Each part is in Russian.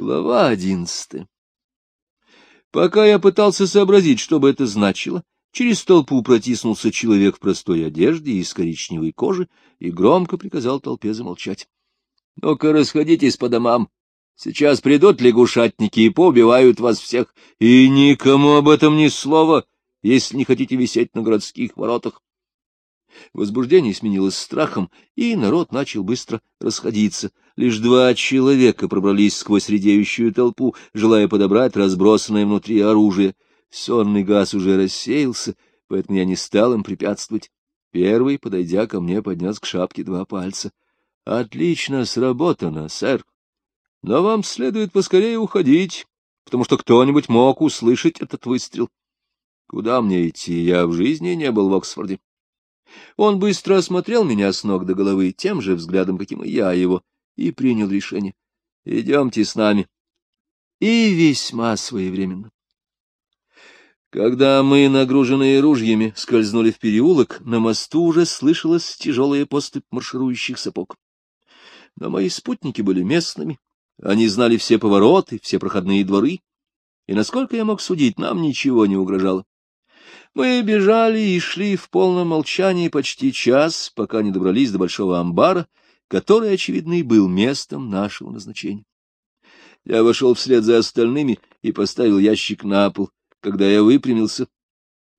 Глава одиннадцатая. Пока я пытался сообразить, что бы это значило, через толпу протиснулся человек в простой одежде из коричневой кожи и громко приказал толпе замолчать. — Ну-ка, расходитесь по домам. Сейчас придут лягушатники и поубивают вас всех. И никому об этом ни слова, если не хотите висеть на городских воротах. Возбуждение сменилось страхом, и народ начал быстро расходиться. Лишь два человека пробрались сквозь редеющую толпу, желая подобрать разбросанное внутри оружие. Сонный газ уже рассеялся, поэтому я не стал им препятствовать. Первый, подойдя ко мне, поднес к шапке два пальца. — Отлично сработано, сэр. Но вам следует поскорее уходить, потому что кто-нибудь мог услышать этот выстрел. Куда мне идти? Я в жизни не был в Оксфорде. Он быстро осмотрел меня с ног до головы тем же взглядом, каким и я его, и принял решение. Идемте с нами. И весьма своевременно. Когда мы, нагруженные ружьями, скользнули в переулок, на мосту уже слышалась тяжелая поступь марширующих сапог. Но мои спутники были местными, они знали все повороты, все проходные дворы, и, насколько я мог судить, нам ничего не угрожало. Мы бежали и шли в полном молчании почти час, пока не добрались до большого амбара, который, очевидно, и был местом нашего назначения. Я вошел вслед за остальными и поставил ящик на пол. Когда я выпрямился,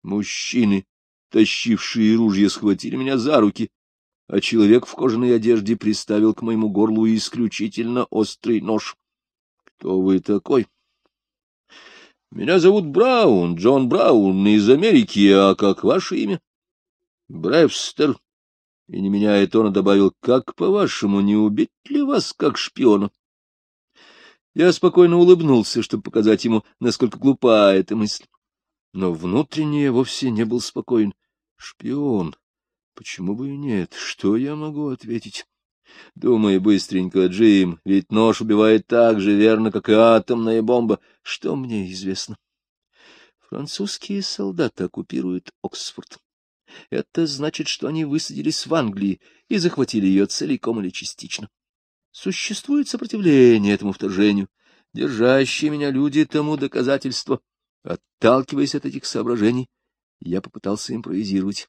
мужчины, тащившие ружья, схватили меня за руки, а человек в кожаной одежде приставил к моему горлу исключительно острый нож. — Кто вы такой? — меня зовут Браун, Джон Браун, из Америки, а как ваше имя? Бревстер. И не меняя тона добавил, как, по-вашему, не убить ли вас как шпиона? Я спокойно улыбнулся, чтобы показать ему, насколько глупа эта мысль. Но внутренне вовсе не был спокоен. Шпион. Почему бы и нет? Что я могу ответить? Думай быстренько, Джим, ведь нож убивает так же верно, как и атомная бомба. Что мне известно? Французские солдаты оккупируют Оксфорд. Это значит, что они высадились в Англии и захватили ее целиком или частично. Существует сопротивление этому вторжению. Держащие меня люди тому доказательство. Отталкиваясь от этих соображений, я попытался импровизировать.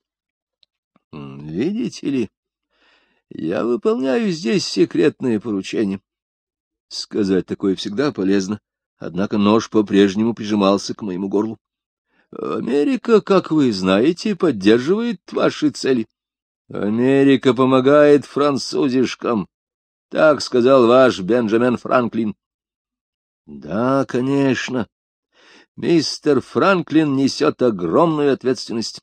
Видите ли, я выполняю здесь секретные поручения. Сказать такое всегда полезно, однако нож по-прежнему прижимался к моему горлу. Америка, как вы знаете, поддерживает ваши цели. Америка помогает французишкам. Так сказал ваш Бенджамин Франклин. Да, конечно. Мистер Франклин несет огромную ответственность.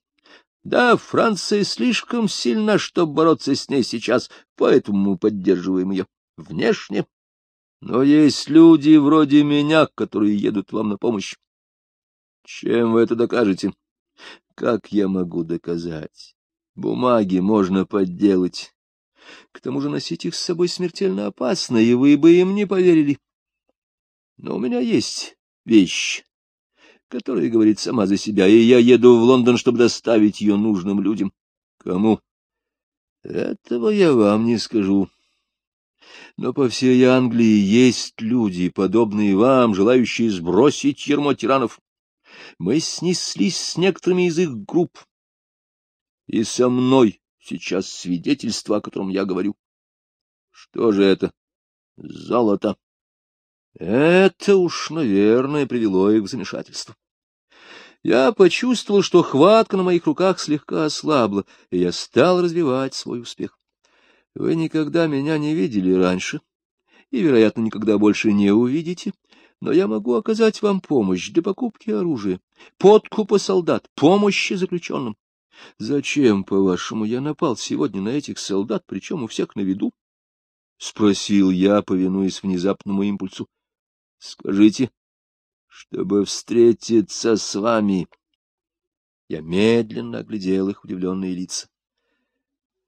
Да, Франция слишком сильна, чтобы бороться с ней сейчас, поэтому мы поддерживаем ее внешне. Но есть люди вроде меня, которые едут вам на помощь. Чем вы это докажете? Как я могу доказать? Бумаги можно подделать. К тому же носить их с собой смертельно опасно, и вы бы им не поверили. Но у меня есть вещь, которая говорит сама за себя, и я еду в Лондон, чтобы доставить ее нужным людям. Кому? Этого я вам не скажу. Но по всей Англии есть люди, подобные вам, желающие сбросить ермо тиранов. Мы снеслись с некоторыми из их групп. И со мной сейчас свидетельство, о котором я говорю. Что же это? Золото. Это уж, наверное, привело их в замешательство. Я почувствовал, что хватка на моих руках слегка ослабла, и я стал развивать свой успех. Вы никогда меня не видели раньше, и, вероятно, никогда больше не увидите, но я могу оказать вам помощь для покупки оружия, подкупа солдат, помощи заключенным. Зачем, по-вашему, я напал сегодня на этих солдат, причем у всех на виду? — спросил я, повинуясь внезапному импульсу. — Скажите, чтобы встретиться с вами. Я медленно оглядел их удивленные лица.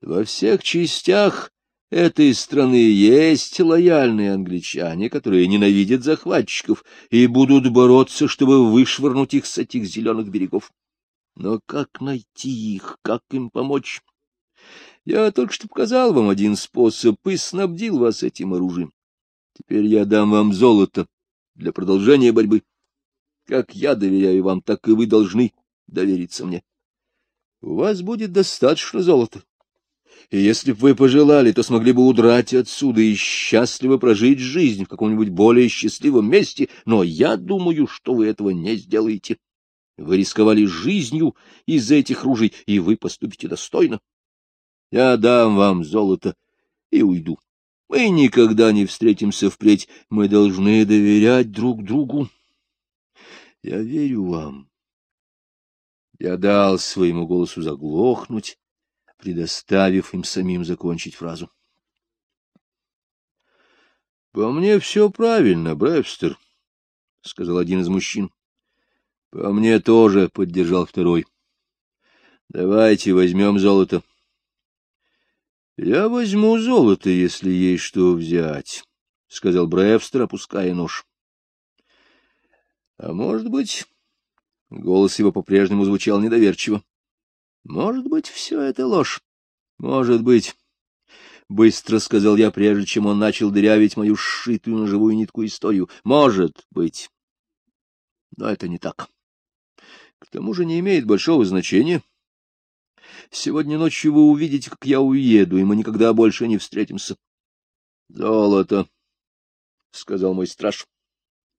Во всех частях этой страны есть лояльные англичане, которые ненавидят захватчиков и будут бороться, чтобы вышвырнуть их с этих зеленых берегов. Но как найти их, как им помочь? Я только что показал вам один способ и снабдил вас этим оружием. Теперь я дам вам золото для продолжения борьбы. Как я доверяю вам, так и вы должны довериться мне. У вас будет достаточно золота. И если бы вы пожелали, то смогли бы удрать отсюда и счастливо прожить жизнь в каком-нибудь более счастливом месте, но я думаю, что вы этого не сделаете. Вы рисковали жизнью из-за этих ружей, и вы поступите достойно. Я дам вам золото и уйду. Мы никогда не встретимся впредь. Мы должны доверять друг другу. Я верю вам. Я дал своему голосу заглохнуть, предоставив им самим закончить фразу. — По мне все правильно, Бревстер, — сказал один из мужчин. — По мне тоже, — поддержал второй. — Давайте возьмем золото. — Я возьму золото, если есть что взять, — сказал Бревстер, опуская нож. — А может быть... Голос его по-прежнему звучал недоверчиво. — Может быть, все это ложь. Может быть. Быстро сказал я, прежде чем он начал дырявить мою сшитую на живую нитку историю. Может быть. Но это не так. К тому же не имеет большого значения. Сегодня ночью вы увидите, как я уеду, и мы никогда больше не встретимся. — Золото, — сказал мой страж.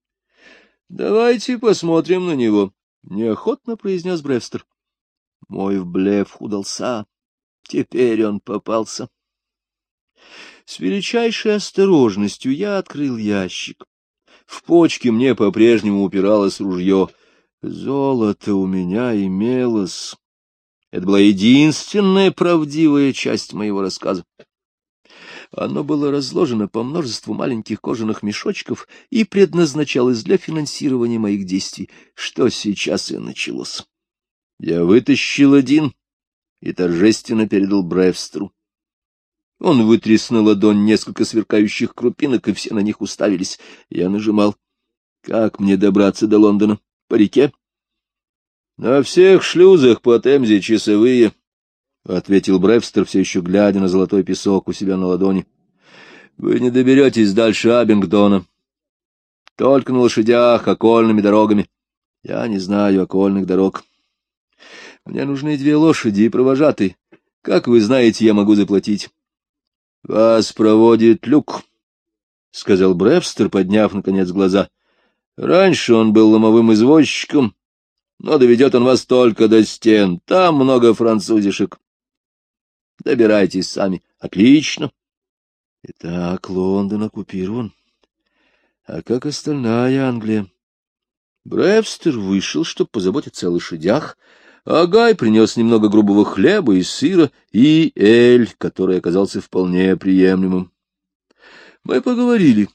— Давайте посмотрим на него, — неохотно произнес Бревстер. Мой блеф удался. Теперь он попался. С величайшей осторожностью я открыл ящик. В почке мне по-прежнему упиралось ружье. Золото у меня имелось. Это была единственная правдивая часть моего рассказа. Оно было разложено по множеству маленьких кожаных мешочков и предназначалось для финансирования моих действий, что сейчас и началось. Я вытащил один и торжественно передал Бревстеру. Он вытряс на ладонь несколько сверкающих крупинок, и все на них уставились. Я нажимал. Как мне добраться до Лондона? По реке? — На всех шлюзах по Темзе часовые, — ответил Бревстер, все еще глядя на золотой песок у себя на ладони. — Вы не доберетесь дальше Абингдона. Только на лошадях, окольными дорогами. Я не знаю окольных дорог. Мне нужны две лошади и провожатый. Как вы знаете, я могу заплатить. — Вас проводит люк, — сказал Бревстер, подняв, наконец, глаза. — Раньше он был ломовым извозчиком, но доведет он вас только до стен. Там много французишек. Добирайтесь сами. Отлично. Итак, Лондон оккупирован. А как остальная Англия? Бревстер вышел, чтобы позаботиться о лошадях, а Гай принес немного грубого хлеба и сыра, и эль, который оказался вполне приемлемым. Мы поговорили.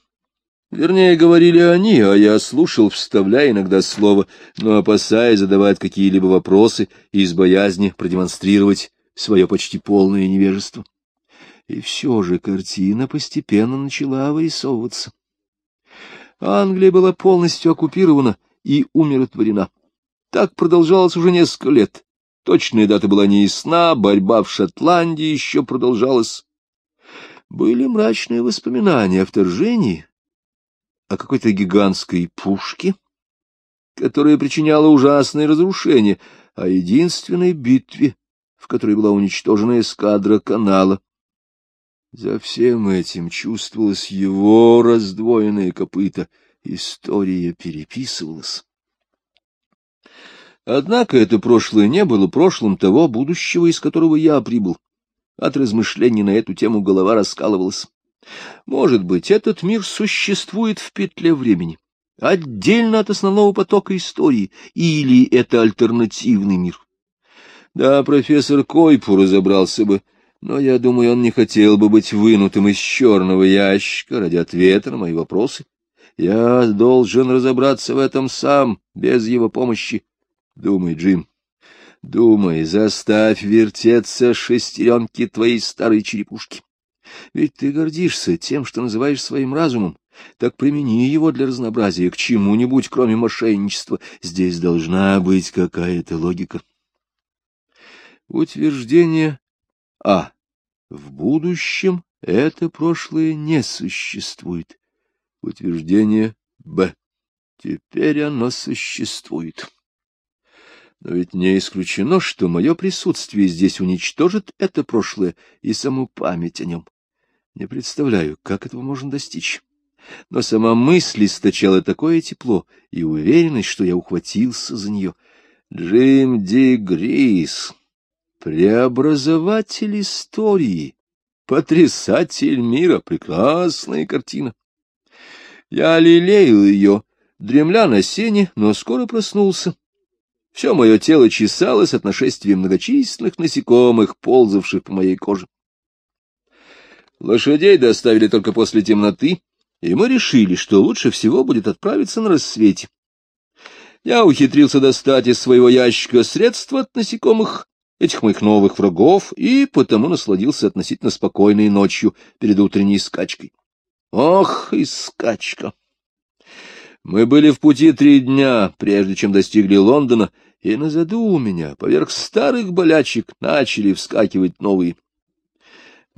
Вернее, говорили они, а я слушал, вставляя иногда слово, но опасаясь задавать какие-либо вопросы из боязни продемонстрировать свое почти полное невежество. И все же картина постепенно начала вырисовываться. Англия была полностью оккупирована и умиротворена. Так продолжалось уже несколько лет. Точная дата была неясна, борьба в Шотландии еще продолжалась. Были мрачные воспоминания о вторжении, о какой-то гигантской пушке, которая причиняла ужасные разрушения, о единственной битве, в которой была уничтожена эскадра канала. За всем этим чувствовалось его раздвоенное копыто, история переписывалась. Однако это прошлое не было прошлым того будущего, из которого я прибыл. От размышлений на эту тему голова раскалывалась. Может быть, этот мир существует в петле времени, отдельно от основного потока истории, или это альтернативный мир. Да, профессор Койпу разобрался бы, но я думаю, он не хотел бы быть вынутым из черного ящика ради ответа на мои вопросы. Я должен разобраться в этом сам, без его помощи. Думай, Джим, думай, заставь вертеться шестеренки твоей старой черепушки. Ведь ты гордишься тем, что называешь своим разумом. Так примени его для разнообразия к чему-нибудь, кроме мошенничества. Здесь должна быть какая-то логика. Утверждение А. В будущем это прошлое не существует. Утверждение Б. Теперь оно существует. Но ведь не исключено, что мое присутствие здесь уничтожит это прошлое и саму память о нем. Не представляю, как этого можно достичь. Но сама мысль источала такое тепло и уверенность, что я ухватился за нее. Джим Ди Грис, преобразователь истории, потрясатель мира, прекрасная картина. Я лелеял ее, дремля на сене, но скоро проснулся. Все мое тело чесалось от нашествия многочисленных насекомых, ползавших по моей коже. Лошадей доставили только после темноты, и мы решили, что лучше всего будет отправиться на рассвете. Я ухитрился достать из своего ящика средства от насекомых, этих моих новых врагов, и потому насладился относительно спокойной ночью перед утренней скачкой. Ох, и скачка! Мы были в пути три дня, прежде чем достигли Лондона, и на заду у меня поверх старых болячек начали вскакивать новые.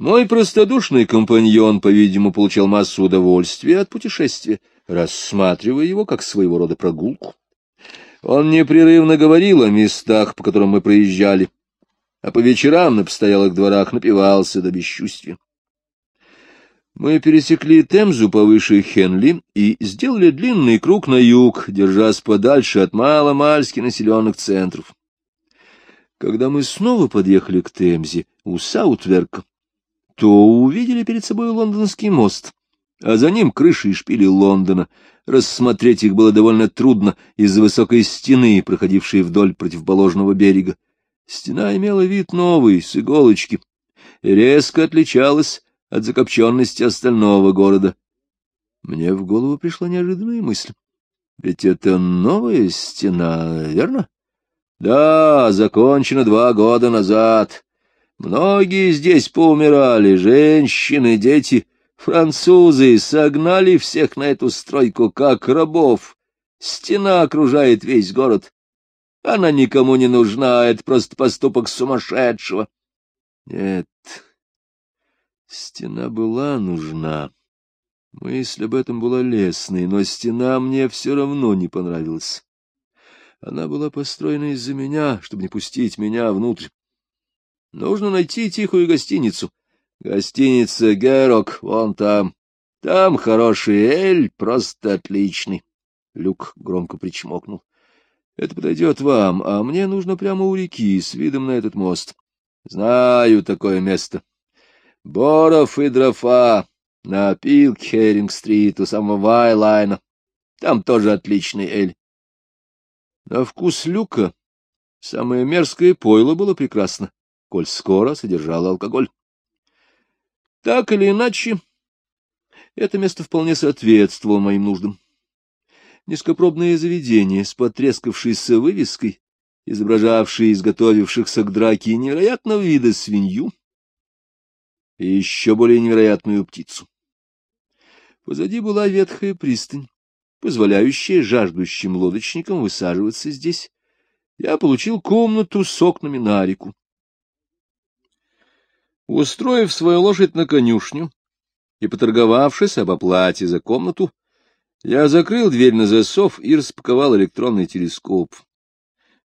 Мой простодушный компаньон, по-видимому, получал массу удовольствия от путешествия, рассматривая его как своего рода прогулку. Он непрерывно говорил о местах, по которым мы проезжали, а по вечерам на постоялых дворах напивался до бесчувствия. Мы пересекли Темзу повыше Хенли и сделали длинный круг на юг, держась подальше от мало-мальски населенных центров. Когда мы снова подъехали к Темзе, у Саутверка, то увидели перед собой лондонский мост, а за ним крыши и шпили Лондона. Рассмотреть их было довольно трудно из-за высокой стены, проходившей вдоль противоположного берега. Стена имела вид новый, с иголочки, и резко отличалась от закопченности остального города. Мне в голову пришла неожиданная мысль. Ведь это новая стена, верно? Да, закончена два года назад. Многие здесь поумирали, женщины, дети. Французы согнали всех на эту стройку, как рабов. Стена окружает весь город. Она никому не нужна, это просто поступок сумасшедшего. Нет, Стена была нужна. Мысль об этом была лестной, но стена мне все равно не понравилась. Она была построена из-за меня, чтобы не пустить меня внутрь. Нужно найти тихую гостиницу. Гостиница Герок, вон там. Там хороший эль, просто отличный. Люк громко причмокнул. Это подойдет вам, а мне нужно прямо у реки, с видом на этот мост. Знаю такое место. Боров и Дрофа на Пилкхеринг-стрит у самого Вайлайна. Там тоже отличный эль. На вкус люка самое мерзкое пойло было прекрасно, коль скоро содержало алкоголь. Так или иначе, это место вполне соответствовало моим нуждам. Низкопробное заведение с потрескавшейся вывеской, изображавшей изготовившихся к драке невероятного вида свинью, и еще более невероятную птицу. Позади была ветхая пристань, позволяющая жаждущим лодочникам высаживаться здесь. Я получил комнату с окнами на реку. Устроив свою лошадь на конюшню и поторговавшись об оплате за комнату, я закрыл дверь на засов и распаковал электронный телескоп.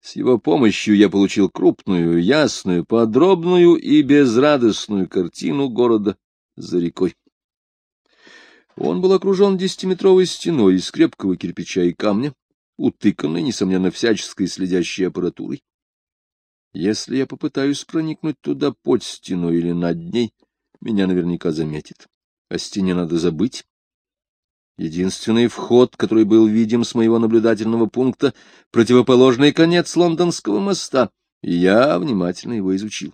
С его помощью я получил крупную, ясную, подробную и безрадостную картину города за рекой. Он был окружен десятиметровой стеной из крепкого кирпича и камня, утыканной, несомненно, всяческой следящей аппаратурой. Если я попытаюсь проникнуть туда под стеной или над ней, меня наверняка заметит. О стене надо забыть. Единственный вход, который был видим с моего наблюдательного пункта, противоположный конец лондонского моста, и я внимательно его изучил.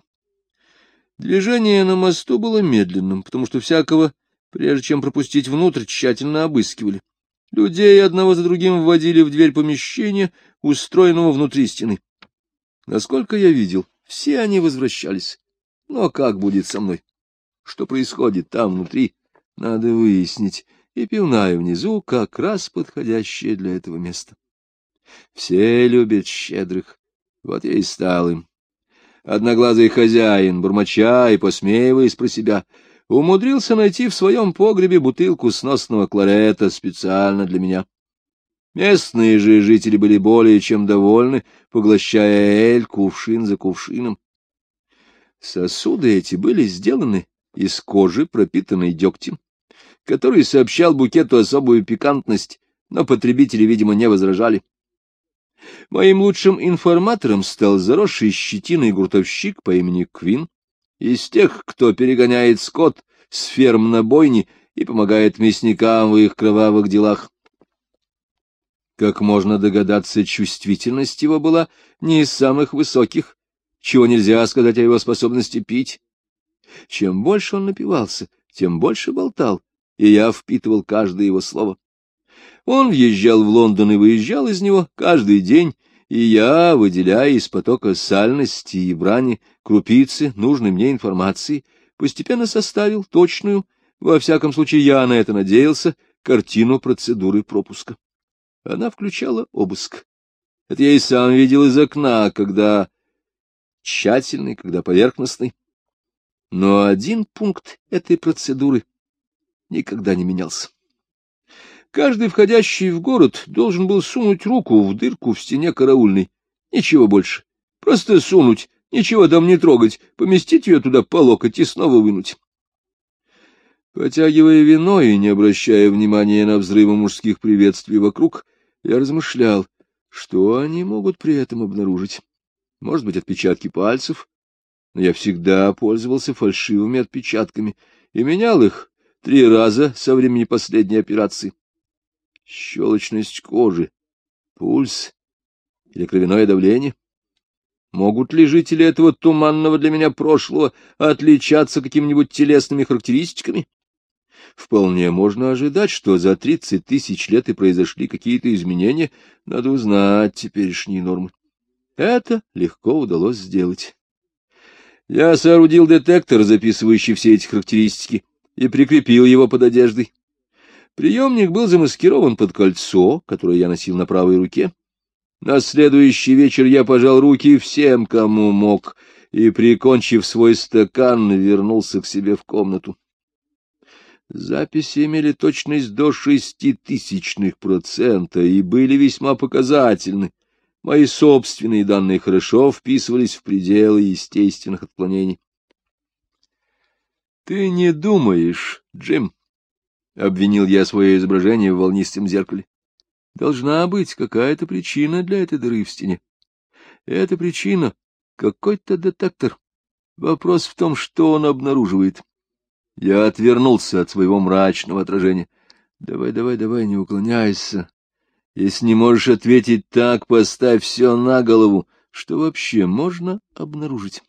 Движение на мосту было медленным, потому что всякого, прежде чем пропустить внутрь, тщательно обыскивали. Людей одного за другим вводили в дверь помещения, устроенного внутри стены. Насколько я видел, все они возвращались. Но как будет со мной? Что происходит там внутри, надо выяснить и пивная внизу как раз подходящее для этого места. Все любят щедрых, вот я и стал им. Одноглазый хозяин, бурмача и посмеиваясь про себя, умудрился найти в своем погребе бутылку сносного кларета специально для меня. Местные же жители были более чем довольны, поглощая эль кувшин за кувшином. Сосуды эти были сделаны из кожи, пропитанной дегтем, который сообщал букету особую пикантность, но потребители, видимо, не возражали. Моим лучшим информатором стал заросший щетиной гуртовщик по имени Квин, из тех, кто перегоняет скот с ферм на бойни и помогает мясникам в их кровавых делах. Как можно догадаться, чувствительность его была не из самых высоких, чего нельзя сказать о его способности пить. Чем больше он напивался, тем больше болтал, и я впитывал каждое его слово. Он въезжал в Лондон и выезжал из него каждый день, и я, выделяя из потока сальности и брани крупицы нужной мне информации, постепенно составил точную, во всяком случае я на это надеялся, картину процедуры пропуска. Она включала обыск. Это я и сам видел из окна, когда тщательный, когда поверхностный. Но один пункт этой процедуры никогда не менялся. Каждый входящий в город должен был сунуть руку в дырку в стене караульной. Ничего больше. Просто сунуть, ничего там не трогать, поместить ее туда по локоть и снова вынуть. Потягивая вино и не обращая внимания на взрывы мужских приветствий вокруг, я размышлял, что они могут при этом обнаружить. Может быть, отпечатки пальцев, но я всегда пользовался фальшивыми отпечатками и менял их три раза со времени последней операции щелочность кожи, пульс или кровяное давление? Могут ли жители этого туманного для меня прошлого отличаться какими-нибудь телесными характеристиками? Вполне можно ожидать, что за тридцать тысяч лет и произошли какие-то изменения. Надо узнать теперешние нормы. Это легко удалось сделать. Я соорудил детектор, записывающий все эти характеристики, и прикрепил его под одеждой. Приемник был замаскирован под кольцо, которое я носил на правой руке. На следующий вечер я пожал руки всем, кому мог, и, прикончив свой стакан, вернулся к себе в комнату. Записи имели точность до шести тысячных процента и были весьма показательны. Мои собственные данные хорошо вписывались в пределы естественных отклонений. — Ты не думаешь, Джим, — обвинил я свое изображение в волнистом зеркале. — Должна быть какая-то причина для этой дыры в стене. Эта причина — какой-то детектор. Вопрос в том, что он обнаруживает. Я отвернулся от своего мрачного отражения. — Давай, давай, давай, не уклоняйся. Если не можешь ответить так, поставь все на голову. Что вообще можно обнаружить?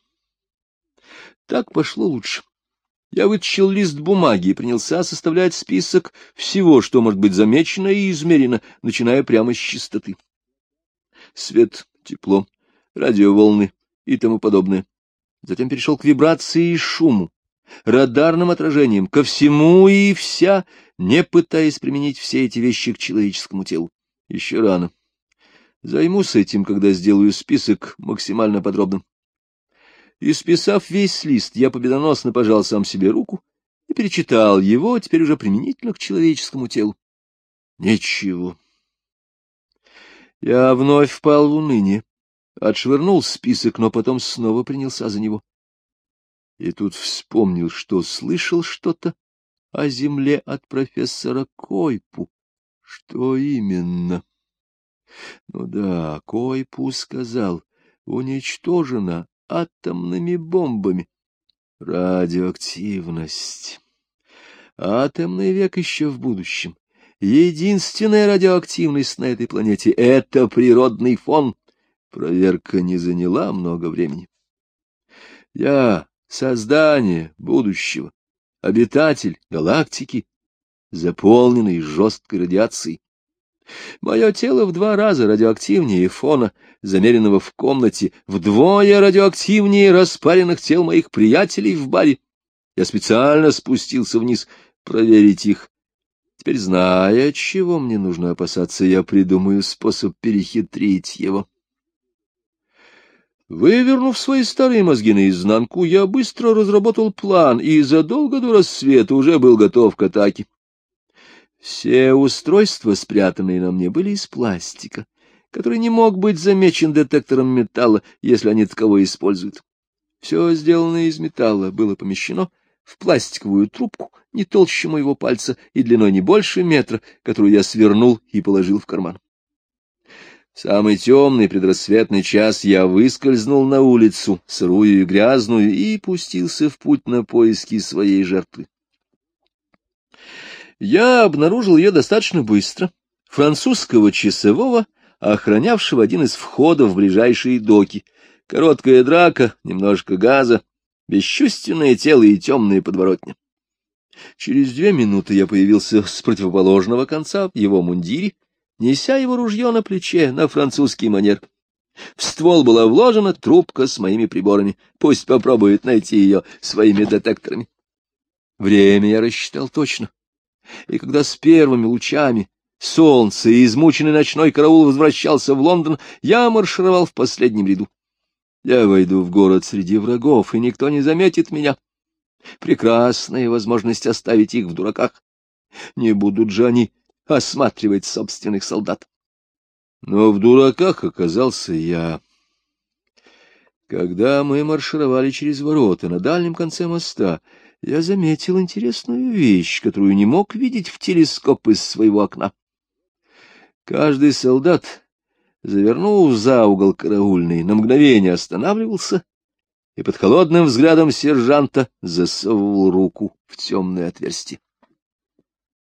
Так пошло лучше. Я вытащил лист бумаги и принялся составлять список всего, что может быть замечено и измерено, начиная прямо с чистоты. Свет, тепло, радиоволны и тому подобное. Затем перешел к вибрации и шуму, радарным отражениям, ко всему и вся, не пытаясь применить все эти вещи к человеческому телу. Еще рано. Займусь этим, когда сделаю список максимально подробным. Исписав весь лист, я победоносно пожал сам себе руку и перечитал его, теперь уже применительно к человеческому телу. Ничего. Я вновь впал в уныние, отшвырнул список, но потом снова принялся за него. И тут вспомнил, что слышал что-то о земле от профессора Койпу. Что именно? Ну да, Койпу сказал, уничтожена атомными бомбами. Радиоактивность. Атомный век еще в будущем. Единственная радиоактивность на этой планете — это природный фон. Проверка не заняла много времени. Я — создание будущего, обитатель галактики, заполненный жесткой радиацией. Мое тело в два раза радиоактивнее фона, замеренного в комнате, вдвое радиоактивнее распаренных тел моих приятелей в баре. Я специально спустился вниз проверить их. Теперь, зная, чего мне нужно опасаться, я придумаю способ перехитрить его. Вывернув свои старые мозги наизнанку, я быстро разработал план и задолго до рассвета уже был готов к атаке. Все устройства, спрятанные на мне, были из пластика, который не мог быть замечен детектором металла, если они таково используют. Все сделанное из металла было помещено в пластиковую трубку не толще моего пальца и длиной не больше метра, которую я свернул и положил в карман. В самый темный предрассветный час я выскользнул на улицу, сырую и грязную, и пустился в путь на поиски своей жертвы. Я обнаружил ее достаточно быстро. Французского часового, охранявшего один из входов в ближайшие доки. Короткая драка, немножко газа, бесчувственное тело и темные подворотни. Через две минуты я появился с противоположного конца в его мундире, неся его ружье на плече на французский манер. В ствол была вложена трубка с моими приборами. Пусть попробует найти ее своими детекторами. Время я рассчитал точно. И когда с первыми лучами солнца и измученный ночной караул возвращался в Лондон, я маршировал в последнем ряду. Я войду в город среди врагов, и никто не заметит меня. Прекрасная возможность оставить их в дураках. Не будут же они осматривать собственных солдат. Но в дураках оказался я. Когда мы маршировали через ворота на дальнем конце моста, я заметил интересную вещь, которую не мог видеть в телескоп из своего окна. Каждый солдат, завернув за угол караульный, на мгновение останавливался и под холодным взглядом сержанта засовывал руку в темное отверстие.